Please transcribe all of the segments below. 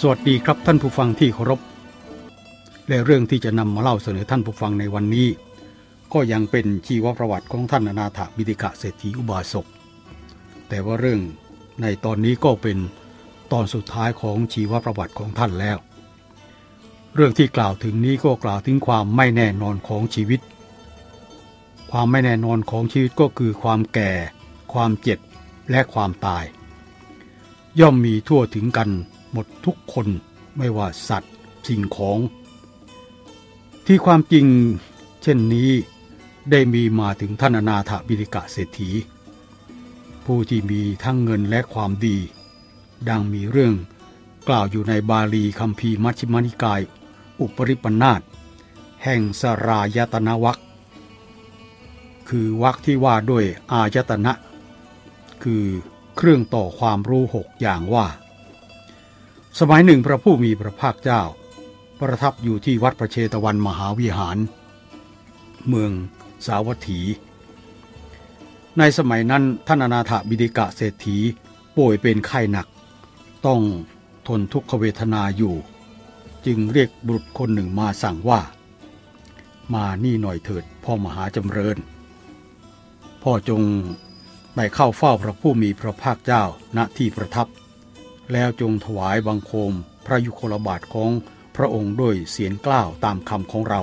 สวัสดีครับท่านผู้ฟังที่เคารพ และเรื่องที่จะนำมาเล่าเสนอท่านผู้ฟังในวันนี้ ก็ยังเป็นชีวประวัติของท่านอนาถบิดิกะเศรษฐีอุบาสก แต่ว่าเรื่องในตอนนี้ก็เป็นตอนสุดท้ายของชีวประวัติของท่านแล้ว เรื่องที่กล่าวถึงนี้ก็กล่าวถึงความไม่แน่นอนของชีวิต ความไม่แน่นอนของชีวิตก็คือความแก่ ความเจ็บและความตาย ย่อมมีทั่วถึงกัน หมดทุกคนไม่ว่าสัตว์สิ่งของ ที่ความจริงเช่นนี้ได้มีมาถึงท่านอนาถบิดิกะเศรษฐี ผู้ที่มีทั้งเงินและความดี ดังมีเรื่องกล่าวอยู่ในบาลีคัมภีร์มัชฌิมานิกาย อุปริปนาตแห่งสรายตนวักคือวักที่ว่าด้วยอายตนะ คือเครื่องต่อความรู้หกอย่างว่า สมัยหนึ่งพระผู้มีพระภาคเจ้า ประทับอยู่ที่วัดพระเชตวันมหาวิหาร เมืองสาวัตถี ในสมัยนั้นท่านอนาถบิดิกะเศรษฐีป่วยเป็นไข้หนัก ต้องทนทุกขเวทนาอยู่ จึงเรียกบุตรคนหนึ่งมาสั่งว่า มานี่หน่อยเถิดพ่อมหาจำเริญ พ่อจงไปเข้าเฝ้าพระผู้มีพระภาคเจ้าณที่ประทับ แล้วจงถวายบังคมพระยุคลบาทของพระองค์ด้วยเสียงกล้าวตามคำของเรา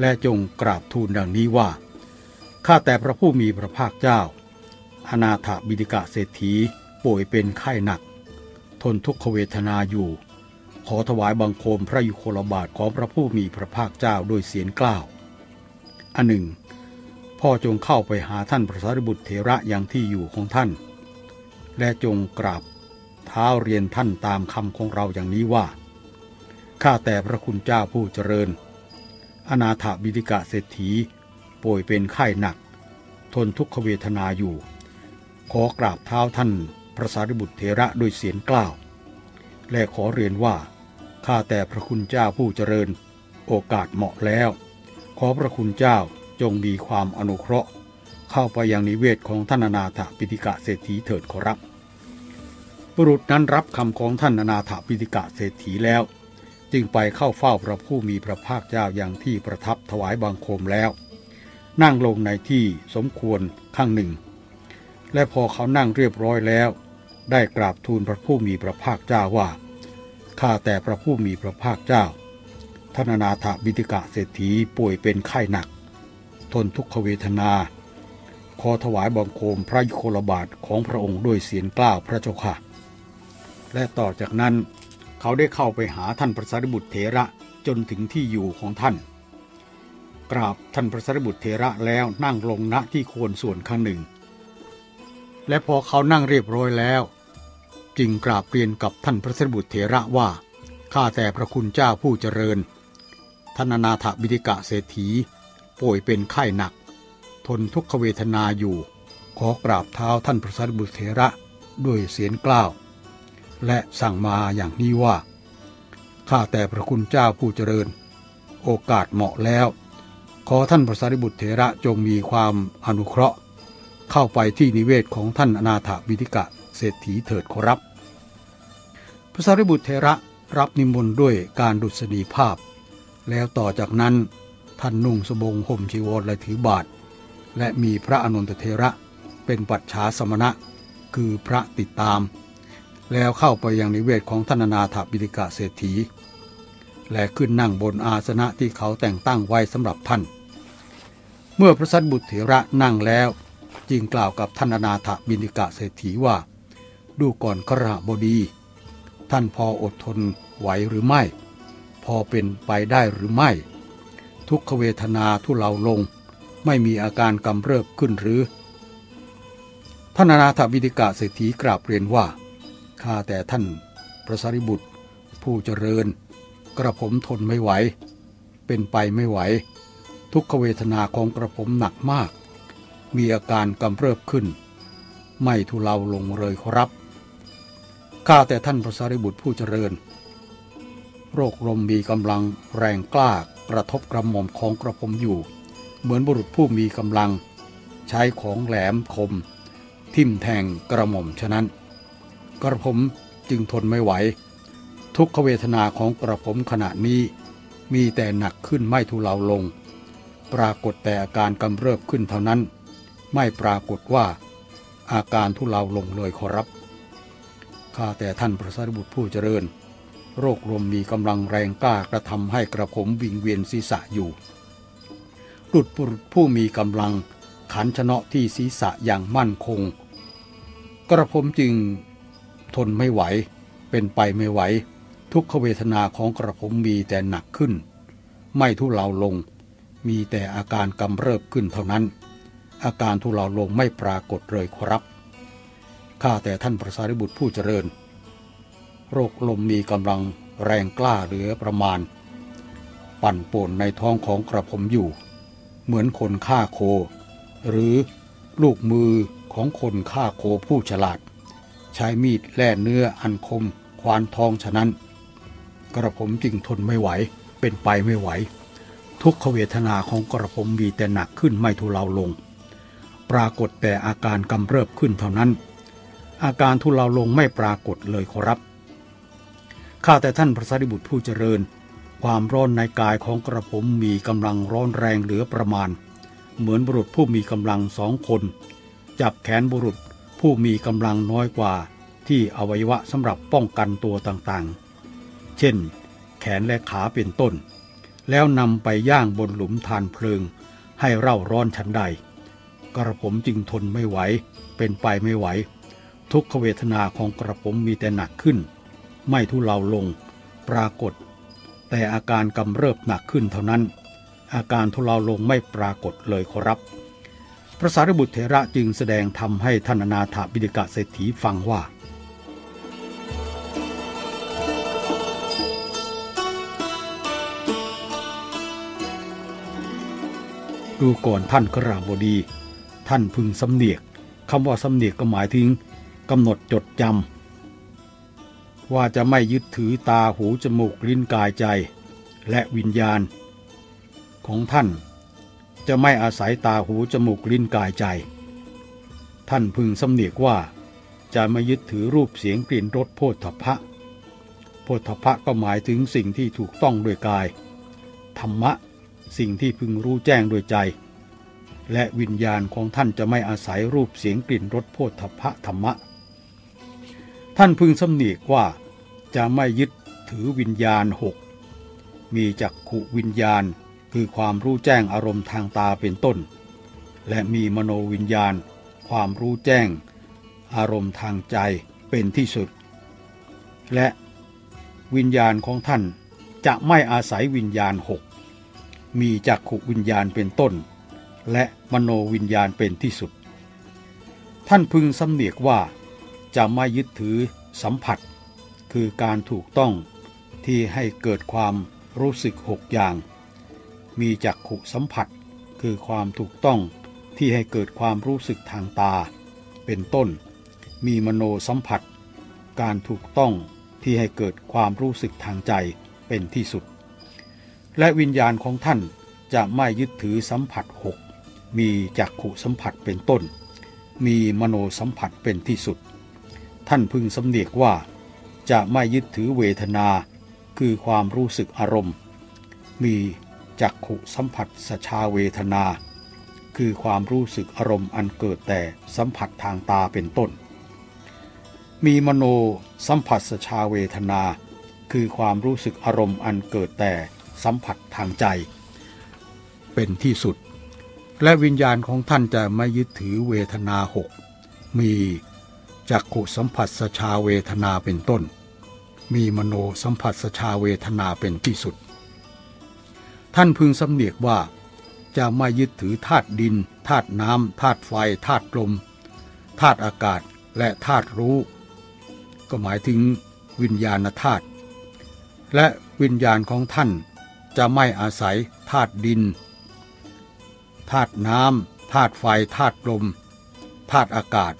และจงกราบทูลดังนี้ว่า ข้าแต่พระผู้มีพระภาคเจ้า อนาถบิดิกะเศรษฐีป่วยเป็นไข้หนัก ทนทุกขเวทนาอยู่ ขอถวายบังคมพระยุคลบาทของพระผู้มีพระภาคเจ้าด้วยเสียงกล้าว อันหนึ่ง พ่อจงเข้าไปหาท่านพระสารีบุตรเถระอย่างที่อยู่ของท่าน และจงกราบ ท้าเรียนท่านตามคำของเราอย่างนี้ว่า ข้าแต่พระคุณเจ้าผู้เจริญ อนาถบิดิกะเศรษฐี ป่วยเป็นไข้หนัก ทนทุกขเวทนาอยู่ ขอกราบเท้าท่านพระสารีบุตรเถระด้วยเสียงกล้าว และขอเรียนว่า ข้าแต่พระคุณเจ้าผู้เจริญ โอกาสเหมาะแล้ว ขอพระคุณเจ้าจงมีความอนุเคราะห์ เข้าไปยังนิเวศของท่านอนาถปิฎกะเศรษฐีเถิดขอรับ บุรุษนั้นรับคำของท่านอนาถปิฎกะเศรษฐีแล้ว จึงไปเข้าเฝ้าพระผู้มีพระภาคเจ้าอย่างที่ประทับถวายบังคมแล้ว นั่งลงในที่สมควรข้างหนึ่ง และพอเขานั่งเรียบร้อยแล้ว ได้กราบทูลพระผู้มีพระภาคเจ้าว่าข้าแต่พระผู้มีพระภาคเจ้าท่านอนาถบิฎกะเศรษฐีป่วยเป็นไข้หนัก ทนทุกขเวทนา ขอถวายบังคมพระยุคลบาทของพระองค์ด้วยเสียงกล้าวพระเจ้าค่ะ และต่อจากนั้นเขาได้เข้าไปหาท่านพระสารีบุตรเถระจนถึงที่อยู่ของท่าน กราบท่านพระสารีบุตรเถระแล้วนั่งลงณที่โคนส่วนข้างหนึ่ง และพอเขานั่งเรียบร้อยแล้ว จึงกราบเรียนกับท่านพระสารีบุตรเถระว่าข้าแต่พระคุณเจ้าผู้เจริญท่านนาถบิดิกะเศรษฐี ป่วยเป็นไข้หนัก ทนทุกขเวทนาอยู่ ขอกราบเท้าท่านพระสารีบุตรเถระด้วยเสียงกล้าว และสั่งมาอย่างนี้ว่า ข้าแต่พระคุณเจ้าผู้เจริญ โอกาสเหมาะแล้ว ขอท่านพระสารีบุตรเถระจงมีความอนุเคราะห์ เข้าไปที่นิเวศของท่านอนาถบิดิกะเศรษฐีเถิดขอรับ พระสารีบุตรเถระรับนิมนต์ด้วยการดุษฎีภาพ แล้วต่อจากนั้นท่านนุ่งสบงห่มจีวรและถือบาท และมีพระอนุนตเถระเป็นปัจฉาสมณะ คือพระติดตาม แล้วเข้าไปยังนิเวศของท่านนาถบิดิกะเศรษฐี และขึ้นนั่งบนอาสนะที่เขาแต่งตั้งไว้สำหรับท่าน เมื่อพระสัตบุตรเถระนั่งแล้วจึงกล่าวกับท่านนาถบิดิกะเศรษฐีว่า ดูก่อนขระบดี ท่านพออดทนไหวหรือไม่ พอเป็นไปได้หรือไม่ ทุกขเวทนาทุเลาลง ไม่มีอาการกำเริบขึ้นหรือท่านนาถบิดิกะเศรษฐีกราบเรียนว่า ข้าแต่ท่านพระสารีบุตร ผู้เจริญ กระผมทนไม่ไหว เป็นไปไม่ไหว ทุกขเวทนาของกระผมหนักมาก มีอาการกำเริบขึ้น ไม่ทุเลาลงเลยครับข้าแต่ท่านพระสารีบุตรผู้เจริญ โรคลมมีกำลังแรงกล้ากระทบกระหม่อมของกระผมอยู่ เหมือนบุรุษผู้มีกำลัง ใช้ของแหลมคม ทิ่มแทงกระหม่อมฉะนั้น กระผมจึงทนไม่ไหว ทุกขเวทนาของกระผมขณะนี้มีแต่หนักขึ้นไม่ทุเลาลง ปรากฏแต่อาการกำเริบขึ้นเท่านั้น ไม่ปรากฏว่า อาการทุเลาลงเลยขอรับข้าแต่ท่านพระสารีบุตรผู้เจริญ โรคลมมีกำลังแรงกล้ากระทำให้กระผมวิงเวียนศีรษะอยู่ดุดบุรุษผู้มีกำลังขันชนะที่ศีรษะอย่างมั่นคง กระผมจึง ทนไม่ไหว เป็นไปไม่ไหว ทุกขเวทนาของกระผมมีแต่หนักขึ้น ไม่ทุเลาลง มีแต่อาการกำเริบขึ้นเท่านั้น อาการทุเลาลงไม่ปรากฏเลยครับข้าแต่ท่านพระสารีบุตรผู้เจริญ โรคลมมีกำลังแรงกล้าเหลือประมาณ ปั่นป่วนในท้องของกระผมอยู่ เหมือนคนฆ่าโค หรือลูกมือของคนฆ่าโคผู้ฉลาด ใช้มีดแล่เนื้ออันคม ควานทองฉะนั้น กระผมจึงทนไม่ไหว เป็นไปไม่ไหว ทุกขเวทนาของกระผมมีแต่หนักขึ้นไม่ทุเลาลง ปรากฏแต่อาการกำเริบขึ้นเท่านั้น อาการทุเลาลงไม่ปรากฏเลยขอรับข้าแต่ท่านพระสารีบุตรผู้เจริญ ความร้อนในกายของกระผมมีกำลังร้อนแรงเหลือประมาณ เหมือนบุรุษผู้มีกำลังสองคน จับแขนบุรุษ ผู้มีกำลังน้อยกว่าที่อวัยวะสำหรับป้องกันตัวต่างๆ เช่น แขนและขาเป็นต้น แล้วนำไปย่างบนหลุมทานเพลิง ให้เร่าร้อนชั้นใด กระผมจึงทนไม่ไหว เป็นไปไม่ไหว ทุกขเวทนาของกระผมมีแต่หนักขึ้น ไม่ทุเลาลง ปรากฏ แต่อาการกำเริบหนักขึ้นเท่านั้น อาการทุเลาลงไม่ปรากฏเลยขอรับ พระสารีบุตรเถระจึงแสดงทำให้ท่านอนาถบิดกะเศรษฐีฟังว่า ดูก่อนท่านกราบดี ท่านพึงสำเนียกคำว่าสำเนียกก็หมายถึงกำหนดจดจำว่าจะไม่ยึดถือตาหูจมูกลิ้นกายใจ และวิญญาณ ของท่าน จะไม่อาศัยตาหูจมูกลิ้นกายใจ ท่านพึงสำเนียกว่า จะไม่ยึดถือรูปเสียงกลิ่นรสโพธพะ โพธพะก็หมายถึงสิ่งที่ถูกต้องด้วยกาย ธรรมะสิ่งที่พึงรู้แจ้งโดยใจ และวิญญาณของท่านจะไม่อาศัยรูปเสียงกลิ่นรสโพธพะธรรมะ ท่านพึงสำเนียกว่าจะไม่ยึดถือวิญญาณหกมีจักขุวิญญาณ คือความรู้แจ้งอารมณ์ทางตาเป็นต้น และมีมโนวิญญาณ ความรู้แจ้ง อารมณ์ทางใจเป็นที่สุด และวิญญาณของท่านจะไม่อาศัยวิญญาณหกมีจักขุวิญญาณเป็นต้น และมโนวิญญาณเป็นที่สุด ท่านพึงสำเนียกว่าจะไม่ยึดถือสัมผัส คือการถูกต้องที่ให้เกิดความรู้สึกหกอย่าง มีจักขุสัมผัส คือความถูกต้องที่ให้เกิดความรู้สึกทางตา เป็นต้น มีมโนสัมผัส การถูกต้องที่ให้เกิดความรู้สึกทางใจเป็นที่สุด และวิญญาณของท่านจะไม่ยึดถือสัมผัสหกมีจักขุสัมผัสเป็นต้น มีมโนสัมผัสเป็นที่สุด ท่านพึงสำเนียกว่า จะไม่ยึดถือเวทนา คือความรู้สึกอารมณ์ มี จักขุสัมผัสสชาเวทนา คือความรู้สึกอารมณ์อันเกิดแต่สัมผัสทางตาเป็นต้น มีมโนสัมผัสสชาเวทนา คือความรู้สึกอารมณ์อันเกิดแต่สัมผัสทางใจ เป็นที่สุด และวิญญาณของท่านจะไม่ยึดถือเวทนาหกมีจักขุสัมผัสสชาเวทนาเป็นต้น มีมโนสัมผัสสชาเวทนาเป็นที่สุด ท่านพึงสำเนียกว่า จะไม่ยึดถือธาตุดินธาตุน้ำธาตุไฟธาตุลมธาตุอากาศและธาตุรู้ ก็หมายถึงวิญญาณธาตุและวิญญาณของท่านจะไม่อาศัยธาตุดินธาตุน้ำธาตุไฟธาตุลมธาตุอากาศ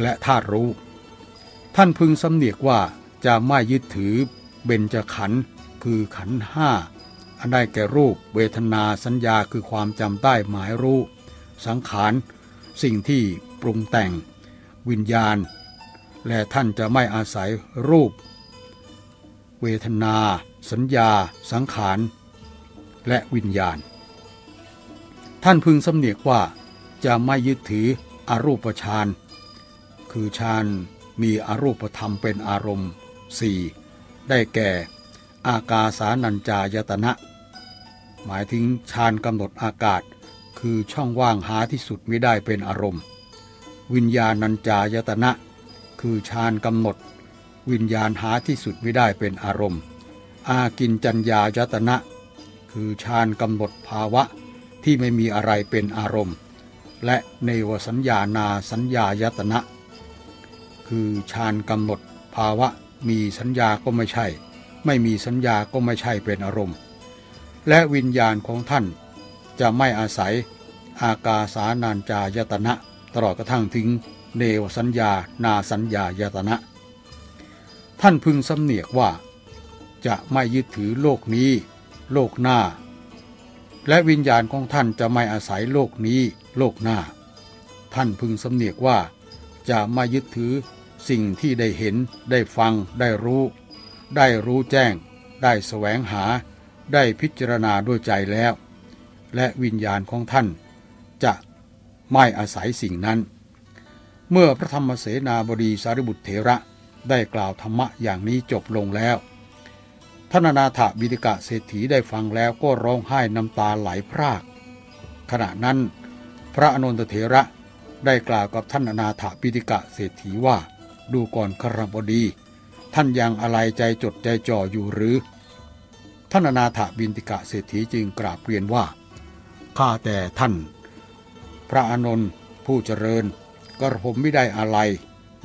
และธาตุรู้ ท่านพึงสำเนียกว่าจะไม่ยึดถือเบญจขันธ์ คือขันห้าอันได้แก่รูปเวทนาสัญญาคือความจำได้หมายรู้ สังขาร สิ่งที่ปรุงแต่ง วิญญาณ และท่านจะไม่อาศัยรูป เวทนา สัญญา สังขาร และวิญญาณ ท่านพึงสำเนียกว่าจะไม่ยึดถืออรูปฌานคือฌานมีอรูปธรรมเป็นอารมณ์สี่ได้แก่ อากาสานัญจายตนะ หมายถึงฌานกำหนดอากาศ คือช่องว่างหาที่สุดไม่ได้เป็นอารมณ์ วิญญาณัญจายตนะ คือฌานกำหนด วิญญาณหาที่สุดไม่ได้เป็นอารมณ์ อากินจัญญายตนะ คือฌานกำหนดภาวะที่ไม่มีอะไรเป็นอารมณ์ และเนวสัญญานาสัญญายตนะ คือฌานกำหนดภาวะมีสัญญาก็ไม่ใช่ ไม่มีสัญญาก็ไม่ใช่เป็นอารมณ์ และวิญญาณของท่านจะไม่อาศัยอากาสานานจายตนะ ตลอดกระทั่งถึงเนวสัญญา นาสัญญายตนะ ท่านพึงสำเนียกว่า จะไม่ยึดถือโลกนี้ โลกหน้า และวิญญาณของท่านจะไม่อาศัยโลกนี้ โลกหน้า ท่านพึงสำเนียกว่า จะไม่ยึดถือสิ่งที่ได้เห็นได้ฟังได้รู้ ได้รู้แจ้ง ได้แสวงหา ได้พิจารณาด้วยใจแล้ว และวิญญาณของท่าน จะไม่อาศัยสิ่งนั้น เมื่อพระธรรมเสนาบดีสารบุตรเถระได้กล่าวธรรมะอย่างนี้จบลงแล้วท่านนาถบิดิกะเศรษฐีได้ฟังแล้วก็ร้องไห้น้ำตาไหลพราก ขณะนั้นพระอนุนตเถระได้กล่าวกับท่านนาถบิดิกะเศรษฐีว่า ดูก่อนครบดี ท่านยังอะไรใจจดใจจ่ออยู่หรือ ท่านอนาถบินติกะเศรษฐีจึงกราบเรียนว่า ข้าแต่ท่าน พระอานนท์ผู้เจริญกระผมไม่ได้อะไร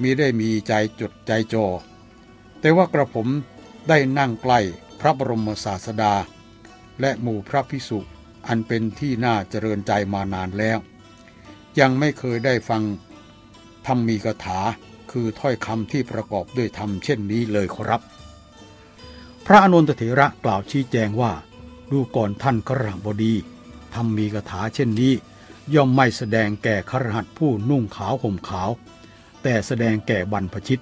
มิได้มีใจจดใจจ่อแต่ว่ากระผมได้นั่งใกล้พระบรมศาสดา และหมู่พระพิสุอันเป็นที่น่าเจริญใจมานานแล้ว ยังไม่เคยได้ฟังธรรมมีกถา คือถ้อยคำที่ประกอบด้วยธรรมเช่นนี้เลยครับ พระอนุนตเถระกล่าวชี้แจงว่าดูก่อนท่านครหบดีทำมีกถาเช่นนี้ ย่อมไม่แสดงแก่ครหัสผู้นุ่งขาวห่มขาว แต่แสดงแก่บรรพชิต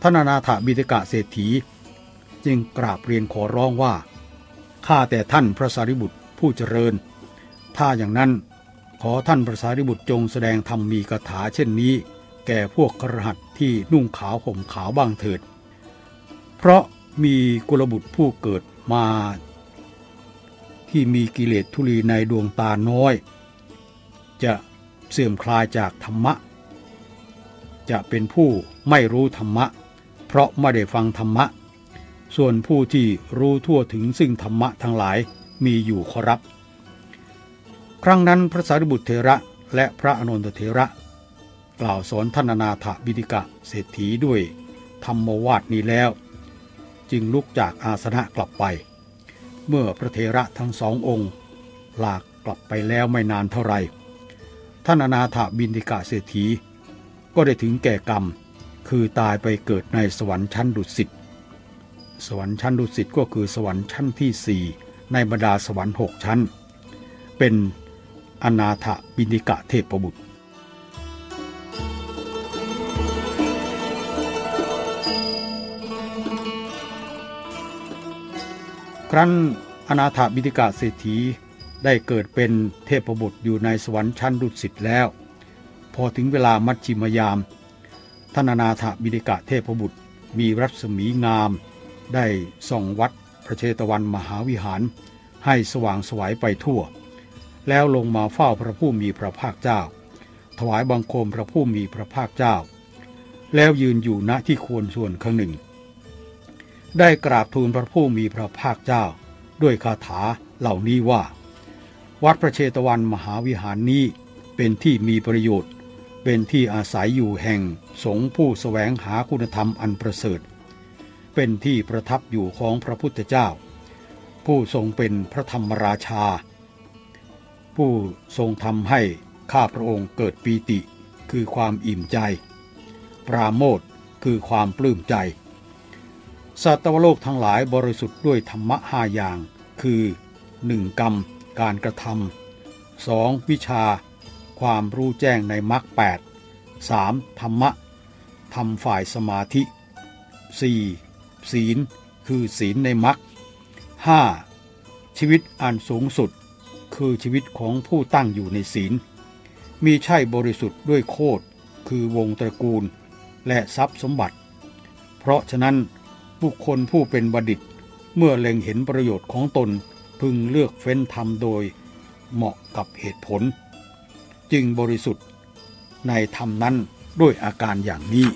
ท่านนาถบิดกะเศรษฐี จึงกราบเรียนขอร้องว่าข้าแต่ท่านพระสารีบุตรผู้เจริญ ถ้าอย่างนั้นขอท่านพระสารีบุตรจงแสดงธรรมมีกถาเช่นนี้ แก่พวกกระหัตที่นุ่งขาวห่มขาวบ้างเถิด เพราะมีกุลบุตรผู้เกิดมา ที่มีกิเลสทุลีในดวงตาน้อย จะเสื่อมคลายจากธรรมะ จะเป็นผู้ไม่รู้ธรรมะ เพราะไม่ได้ฟังธรรมะ ส่วนผู้ที่รู้ทั่วถึงซึ่งธรรมะทั้งหลายมีอยู่ขอรับ ครั้งนั้นพระสารีบุตรเถระและพระอนุนตเถระ กล่าวสอนท่านนาถบิดิกะเศรษฐีด้วยธรรมวาดนี้แล้ว จึงลุกจากอาสนะกลับไป เมื่อพระเทระทั้งสององค์ลากกลับไปแล้วไม่นานเท่าไรท่านนาถบินิกะเศรษฐี ก็ได้ถึงแก่กรรม คือตายไปเกิดในสวรรค์ชั้นดุสิตสวรรค์ชั้นดุสิตก็คือสวรรค์ชั้นที่สี่ในบรรดาสวรรค์หกชั้น เป็นอนาถบินิกะเทพบุตร ครั้นอนาถบิดิกาเศรษฐีได้เกิดเป็นเทพบุตรอยู่ในสวรรค์ชั้นดุสิตแล้ว พอถึงเวลามัชชิมยามท่านอนาถบิดิกะเทพบุตรมีรัศมีงาม ได้ส่องวัดพระเชตวันมหาวิหาร ให้สว่างสวายไปทั่ว แล้วลงมาเฝ้าพระผู้มีพระภาคเจ้า ถวายบังคมพระผู้มีพระภาคเจ้า แล้วยืนอยู่ณที่ควรส่วนข้างหนึ่ง ได้กราบทูลพระผู้มีพระภาคเจ้า ด้วยคาถาเหล่านี้ว่า วัดพระเชตวันมหาวิหารนี้เป็นที่มีประโยชน์ เป็นที่อาศัยอยู่แห่งสงผู้สแสวงหาคุณธรรมอันประเสริฐ เป็นที่ประทับอยู่ของพระพุทธเจ้า ผู้ทรงเป็นพระธรรมราชา ผู้ทรงทำให้ข้าพระองค์เกิดปีติคือความอิ่มใจ ปราโมทคือความปลื้มใจ สัตวโลกทั้งหลายบริสุทธิ์ด้วยธรรมะห้าอย่าง คือ 1. กรรม การกระทำสองวิชา ความรู้แจ้งในมรรคแปดสามธรรมะทำฝ่ายสมาธิ 4. ศีล คือศีลในมรรคห้าชีวิตอันสูงสุด คือชีวิตของผู้ตั้งอยู่ในศีล มีใช่บริสุทธิ์ด้วยโคดคือวงตระกูล และทรัพย์สมบัติ เพราะฉะนั้น บุคคลผู้เป็นบัณฑิต เมื่อเล็งเห็นประโยชน์ของตนพึงเลือกเฟ้นทำโดยเหมาะกับเหตุผล จึงบริสุทธิ์ในธรรมนั้นด้วยอาการอย่างนี้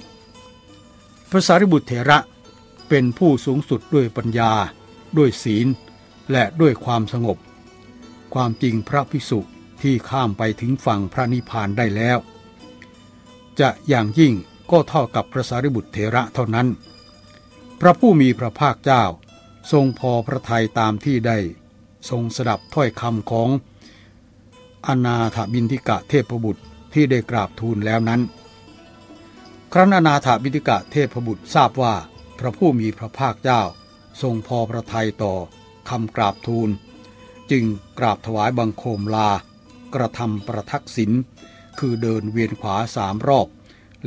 พระสารีบุตรเถระเป็นผู้สูงสุดด้วยปัญญา ด้วยศีล และด้วยความสงบ ความจริงพระภิกษุที่ข้ามไปถึงฝั่งพระนิพพานได้แล้ว จะอย่างยิ่งก็เท่ากับพระสารีบุตรเถระเท่านั้น พระผู้มีพระภาคเจ้า ทรงพอพระทัยตามที่ได้ ทรงสดับถ้อยคำของอนาถบินทิกะเทพบุตรที่ได้กราบทูลแล้วนั้น ครั้นอนาถบินทิกะเทพบุตรทราบว่าพระผู้มีพระภาคเจ้า ทรงพอพระทัยต่อคำกราบทูล จึงกราบถวายบังคมลา กระทำประทักษิณคือเดินเวียนขวาสามรอบ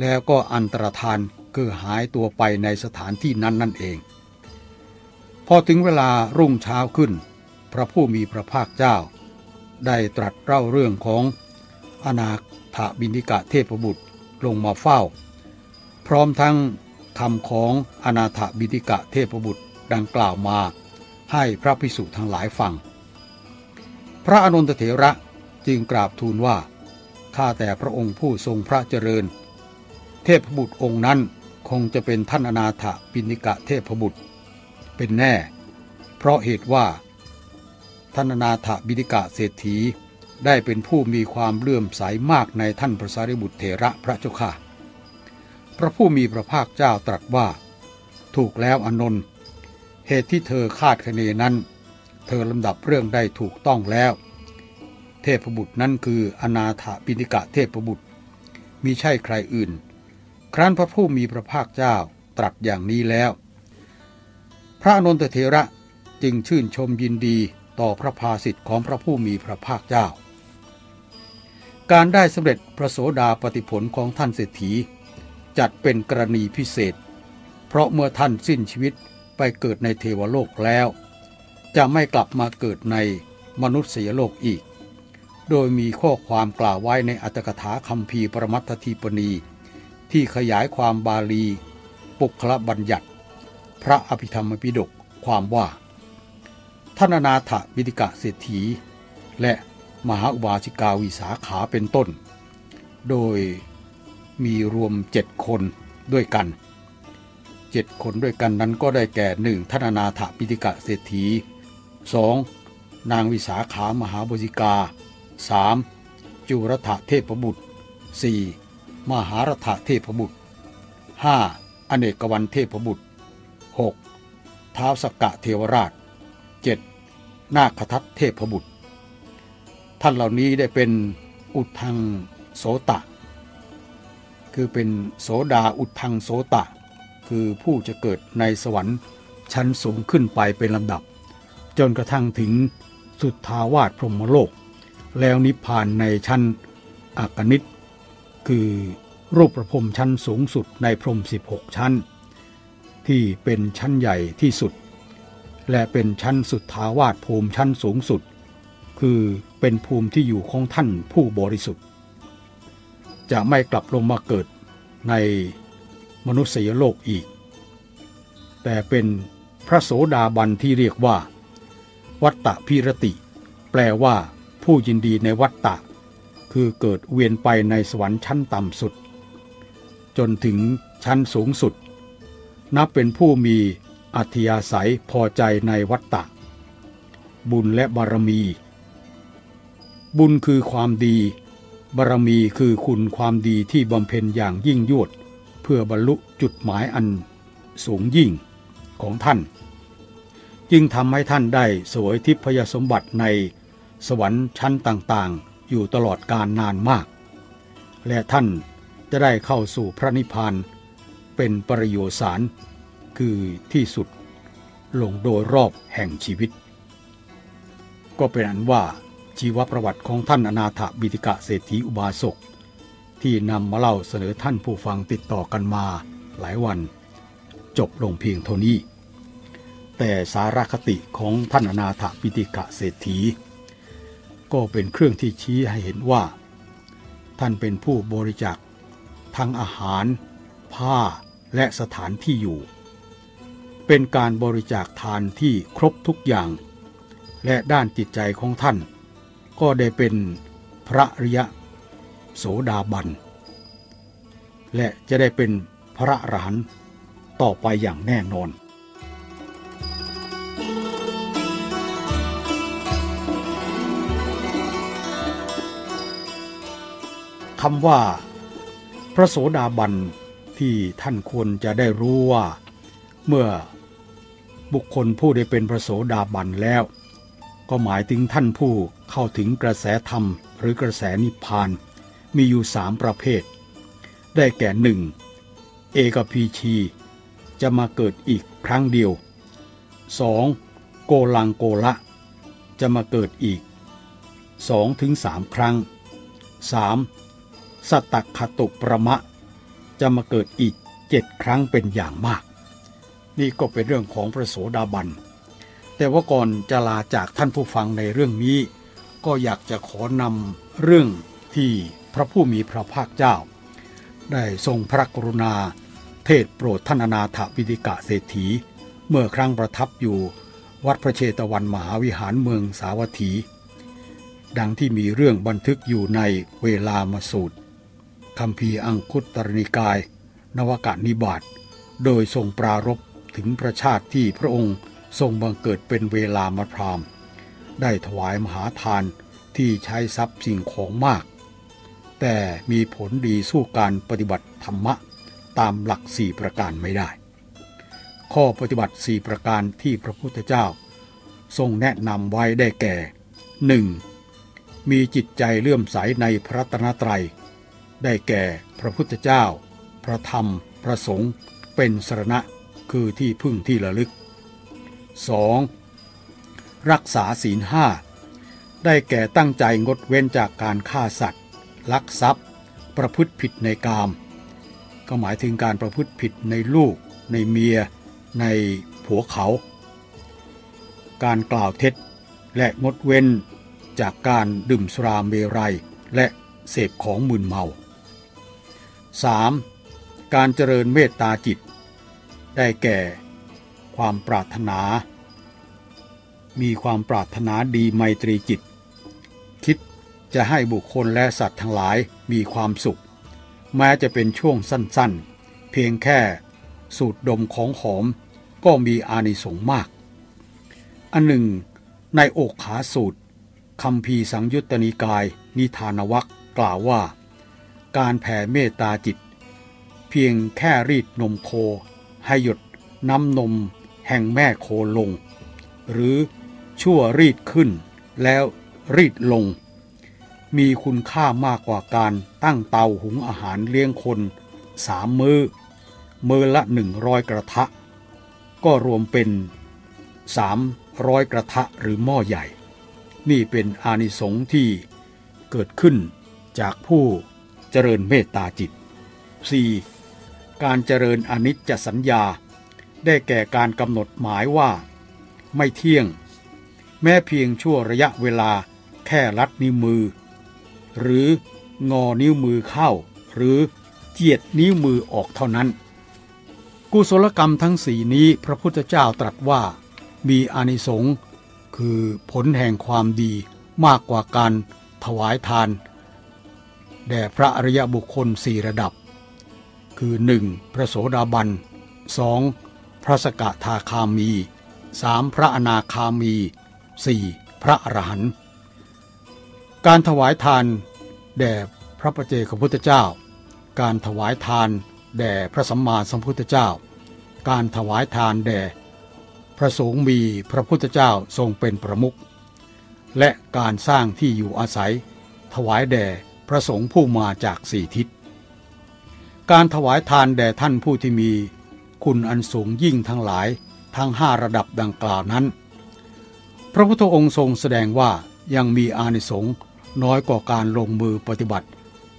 แล้วก็อันตรธาน เกิดหายตัวไปในสถานที่นั้นนั่นเอง พอถึงเวลารุ่งเช้าขึ้น พระผู้มีพระภาคเจ้า ได้ตรัสเล่าเรื่องของอนาถบินิกะเทพบุตรลงมาเฝ้า พร้อมทั้งคำของอนาถบินิกะเทพบุตรดังกล่าวมาให้พระภิกษุทั้งหลายฟัง พระอนุนตเถระจึงกราบทูลว่า ข้าแต่พระองค์ผู้ทรงพระเจริญ เทพบุตรองค์นั้น คงจะเป็นท่านอนาถบินิกะเทพบุตร เป็นแน่ เพราะเหตุว่า ท่านอนาถบินิกะเศรษฐีได้เป็นผู้มีความเลื่อมใสามากในท่านพระสารีบุตรเถระพระเจ้าค่ะ พระผู้มีพระภาคเจ้าตรัสว่า ถูกแล้วอนนท์เหตุที่เธอคาดคะเนนั้น เธอลำดับเรื่องได้ถูกต้องแล้ว เทพบุตรนั้นคืออนาถปิณิกะเทพบุตรมีใช่ใครอื่น ครั้นพระผู้มีพระภาคเจ้าตรัสอย่างนี้แล้ว พระนนทเถระจึงชื่นชมยินดีต่อพระภาสิทธิ์ของพระผู้มีพระภาคเจ้า การได้สำเร็จพระโสดาปฏิผลของท่านเศรษฐี จัดเป็นกรณีพิเศษ เพราะเมื่อท่านสิ้นชีวิตไปเกิดในเทวโลกแล้ว จะไม่กลับมาเกิดในมนุษยโลกอีก โดยมีข้อความกล่าวไว้ในอัตถกถาคำพีปรมัตถทีปณี ที่ขยายความบาลี ปุคละบัญญัติ พระอภิธรรมปิฎกความว่าท่านนาถวิติกะเศรษฐี และมหาอุบาสิกาวิสาขาเป็นต้น โดยมีรวมเจ็ดคนด้วยกันเจ็ดคนด้วยกันนั้นก็ได้แก่หนึ่งท่านนาถปิติกะเศรษฐีสองนางวิสาขามหาบุสิกาสามจุรถเทพบุตรสี่ มหารถเทพบุตรห้าอเนกวันเทพบุตรหกท้าวสกกะเทวราช 7. นาคทัตเทพบุตร ท่านเหล่านี้ได้เป็นอุทังโสตะ คือเป็นโสดาอุทังโสตะ คือผู้จะเกิดในสวรรค์ชั้นสูงขึ้นไปเป็นลำดับ จนกระทั่งถึงสุทธาวาสพรหมโลก แล้วนิพพานในชั้นอากนิต คือรูปประพรมชั้นสูงสุดในพรม 16 ชั้น ที่เป็นชั้นใหญ่ที่สุด และเป็นชั้นสุดทาวาสภูมิชั้นสูงสุด คือเป็นภูมิที่อยู่ของท่านผู้บริสุทธิ์ จะไม่กลับลงมาเกิดในมนุษยโลกอีก แต่เป็นพระโสดาบันที่เรียกว่า วัตตะพิรติ แปลว่าผู้ยินดีในวัตตะ คือเกิดเวียนไปในสวรรค์ชั้นต่ำสุด จนถึงชั้นสูงสุด นับเป็นผู้มีอัธยาศัยพอใจในวัตตะ บุญและบารมี บุญคือความดี บารมีคือคุณความดีที่บำเพ็ญอย่างยิ่งยวด เพื่อบรรลุจุดหมายอันสูงยิ่งของท่าน จึงทำให้ท่านได้สวยทิพยสมบัติในสวรรค์ชั้นต่างๆ อยู่ตลอดกาลนานมาก และท่านจะได้เข้าสู่พระนิพพานเป็นประโยชน์สารคือที่สุดลงโดยรอบแห่งชีวิต ก็เป็นอันว่าชีวประวัติของท่านอนาถบิติกะเศรษฐีอุบาสก ที่นำมาเล่าเสนอท่านผู้ฟังติดต่อกันมาหลายวัน จบลงเพียงเท่านี้ แต่สารคติของท่านอนาถปิติกะเศรษฐี ก็เป็นเครื่องที่ชี้ให้เห็นว่า ท่านเป็นผู้บริจาคทั้งอาหาร ผ้าและสถานที่อยู่ เป็นการบริจาคทานที่ครบทุกอย่าง และด้านจิตใจของท่าน ก็ได้เป็นพระริยะ โสดาบัน และจะได้เป็นพระอรหันต์ต่อไปอย่างแน่นอน คำว่า พระโสดาบันที่ท่านควรจะได้รู้ว่า เมื่อบุคคลผู้ได้เป็นพระโสดาบันแล้ว ก็หมายถึงท่านผู้เข้าถึงกระแสธรรมหรือกระแสนิพพาน มีอยู่สามประเภท ได้แก่หนึ่งเอกพีชีจะมาเกิดอีกครั้งเดียว 2. โกลังโกละ จะมาเกิดอีก2ถึง3ครั้ง 3. สตักขตุประมะ จะมาเกิดอีกเจ็ดครั้งเป็นอย่างมาก นี่ก็เป็นเรื่องของพระโสดาบัน แต่ว่าก่อนจะลาจากท่านผู้ฟังในเรื่องนี้ ก็อยากจะขอนำเรื่องที่พระผู้มีพระภาคเจ้า ได้ทรงพระกรุณา เทศโปรดท่านอนาถวิดิกะเศรษฐี เมื่อครั้งประทับอยู่วัดพระเชตวันมหาวิหารเมืองสาวัตถี ดังที่มีเรื่องบันทึกอยู่ในเวลามาสูตร คำพีอังคุตรนิกาย นวกานิบาตโดยทรงปรารบถึงพระชาติที่พระองค์ทรงบังเกิดเป็นเวลามาพรามได้ถวายมหาทานที่ใช้ทรัพย์สิ่งของมาก แต่มีผลดีสู้การปฏิบัติธรรมะตามหลักสี่ประการไม่ได้ ข้อปฏิบัติสี่ประการที่พระพุทธเจ้า ทรงแนะนำไว้ได้แก่ 1. มีจิตใจเลื่อมใสในพระตนตรัย ได้แก่พระพุทธเจ้า พระธรรม พระสงฆ์เป็นสรณะคือที่พึ่งที่ระลึก 2. รักษาศีลห้าได้แก่ตั้งใจงดเว้นจากการฆ่าสัตว์ ลักทรัพย์ ประพฤติผิดในกาม ก็หมายถึงการประพฤติผิดในลูก ในเมีย ในผัวเขา การกล่าวเท็จและงดเว้นจากการดื่มสุราเมรัยและเสพของมึนเมา 3. การเจริญเมตตาจิต ได้แก่ ความปรารถนา มีความปรารถนาดีไมตรีจิต คิดจะให้บุคคลและสัตว์ทั้งหลายมีความสุข แม้จะเป็นช่วงสั้นๆ เพียงแค่สูดดมของหอมก็มีอานิสงส์มาก อันหนึ่ง ในโอกขาสูตรคำพีสังยุตตนิกาย นิทานวักกล่าวว่า การแผ่เมตตาจิต เพียงแค่รีดนมโค ให้หยดน้ำนมแห่งแม่โคลง หรือชั่วรีดขึ้นแล้วรีดลง มีคุณค่ามากกว่าการตั้งเตาหุงอาหารเลี้ยงคนสามมือมือละหนึ่งร้อยกระทะ ก็รวมเป็นสามร้อยกระทะหรือหม้อใหญ่ นี่เป็นอานิสงส์ที่เกิดขึ้นจากผู้ จริญเมตตาจิต 4. การเจริญอนิจจสัญญา ได้แก่การกำหนดหมายว่า ไม่เที่ยง แม้เพียงชั่วระยะเวลาแค่ลัดนิ้วมือ หรืองอนิ้วมือเข้า หรือเจียดนิ้วมือออกเท่านั้น กุศลกรรมทั้งสี่นี้พระพุทธเจ้าตรัสว่า มีอานิสงส์คือผลแห่งความดีมากกว่าการถวายทาน แด่พระอริยบุคคลสี่ระดับ คือ 1. พระโสดาบัน 2. พระสกทาคามี 3. พระอนาคามี 4. พระอรหันต์การถวายทาน แด่พระประเจกพุทธเจ้า การถวายทาน แด่พระสัมมาสัมพุทธเจ้า การถวายทานแด่พระสงฆ์มีพระพุทธเจ้าทรงเป็นประมุขและการสร้างที่อยู่อาศัย ถวายแด่ พระสงฆ์ผู้มาจากสี่ทิศ การถวายทานแด่ท่านผู้ที่มี คุณอันสูงยิ่งทั้งหลายทั้งห้าระดับดังกล่าวนั้น พระพุทธองค์ทรงแสดงว่ายังมีอานิสงส์น้อยกว่าการลงมือปฏิบัติ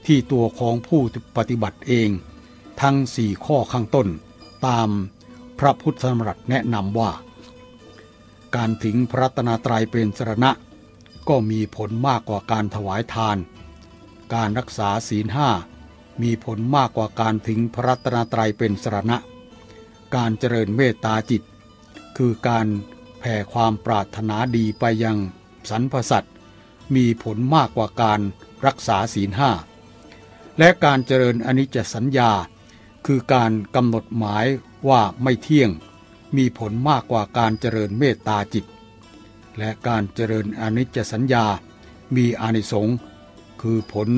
ที่ตัวของผู้ปฏิบัติเอง ทั้งสี่ข้อข้างต้น ตามพระพุทธธรรมรัตแนะนำว่า การถึงพระตนาตรัยเป็นสรณะ ก็มีผลมากกว่าการถวายทาน การรักษาศีลห้ามีผลมากกว่าการถึงพระตนาตรัยเป็นสรณะ การเจริญเมตตาจิต คือการแผ่ความปรารถนาดีไปยังสรรพสัตว์มีผลมากกว่าการรักษาศีลห้าและการเจริญอนิจจสัญญา คือการกำหนดหมายว่าไม่เที่ยง มีผลมากกว่าการเจริญเมตตาจิต และการเจริญอนิจจสัญญา มีอานิสงส์ คือผล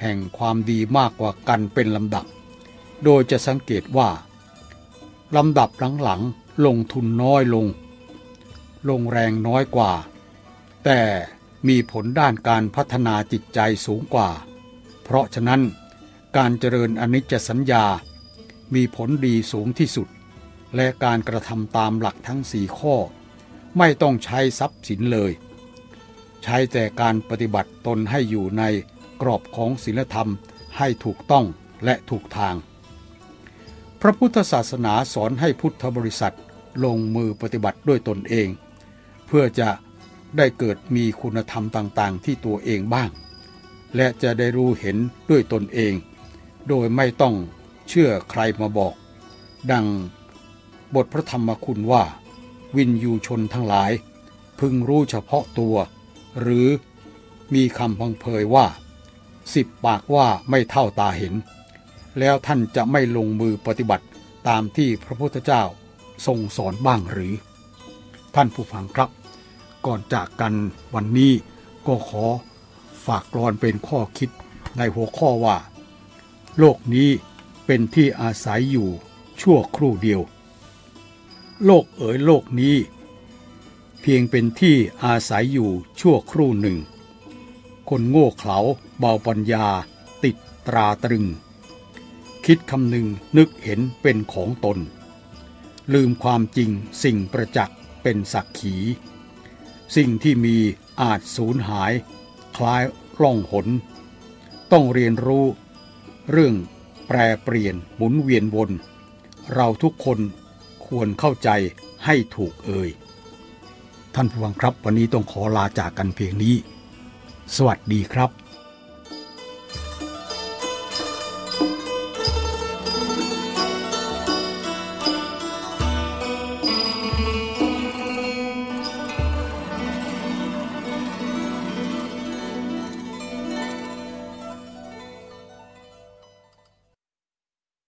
แห่งความดีมากกว่ากันเป็นลำดับ โดยจะสังเกตว่าลำดับหลังๆลงทุนน้อยลง ลงแรงน้อยกว่า แต่มีผลด้านการพัฒนาจิตใจสูงกว่า เพราะฉะนั้นการเจริญอนิจจสัญญา มีผลดีสูงที่สุด และการกระทำตามหลักทั้งสี่ข้อ ไม่ต้องใช้ทรัพย์สินเลย ใช้แต่การปฏิบัติตนให้อยู่ในกรอบของศีลธรรมให้ถูกต้องและถูกทาง พระพุทธศาสนาสอนให้พุทธบริษัทลงมือปฏิบัติด้วยตนเอง เพื่อจะได้เกิดมีคุณธรรมต่างๆ ที่ตัวเองบ้าง และจะได้รู้เห็นด้วยตนเอง โดยไม่ต้องเชื่อใครมาบอก ดังบทพระธรรมคุณว่า วินยูชนทั้งหลาย พึงรู้เฉพาะตัว หรือมีคำพังเพยว่าสิบปากว่าไม่เท่าตาเห็น แล้วท่านจะไม่ลงมือปฏิบัติตามที่พระพุทธเจ้าทรงสอนบ้างหรือ ท่านผู้ฟังครับ ก่อนจากกันวันนี้ก็ขอฝากกรอนเป็นข้อคิดในหัวข้อว่า โลกนี้เป็นที่อาศัยอยู่ชั่วครู่เดียว โลกเอ๋ยโลกนี้ เพียงเป็นที่อาศัยอยู่ชั่วครู่หนึ่ง คนโง่เขลาเบาปัญญา ติดตราตรึง คิดคำหนึ่งนึกเห็นเป็นของตน ลืมความจริงสิ่งประจักษ์เป็นสักขี สิ่งที่มีอาจสูญหาย คล้ายล่องหน ต้องเรียนรู้ เรื่องแปรเปลี่ยนหมุนเวียนวน เราทุกคนควรเข้าใจให้ถูกเอ่ย ท่านผู้ฟังครับ วันนี้ต้องขอลาจากกันเพียงนี้ สวัสดีครับ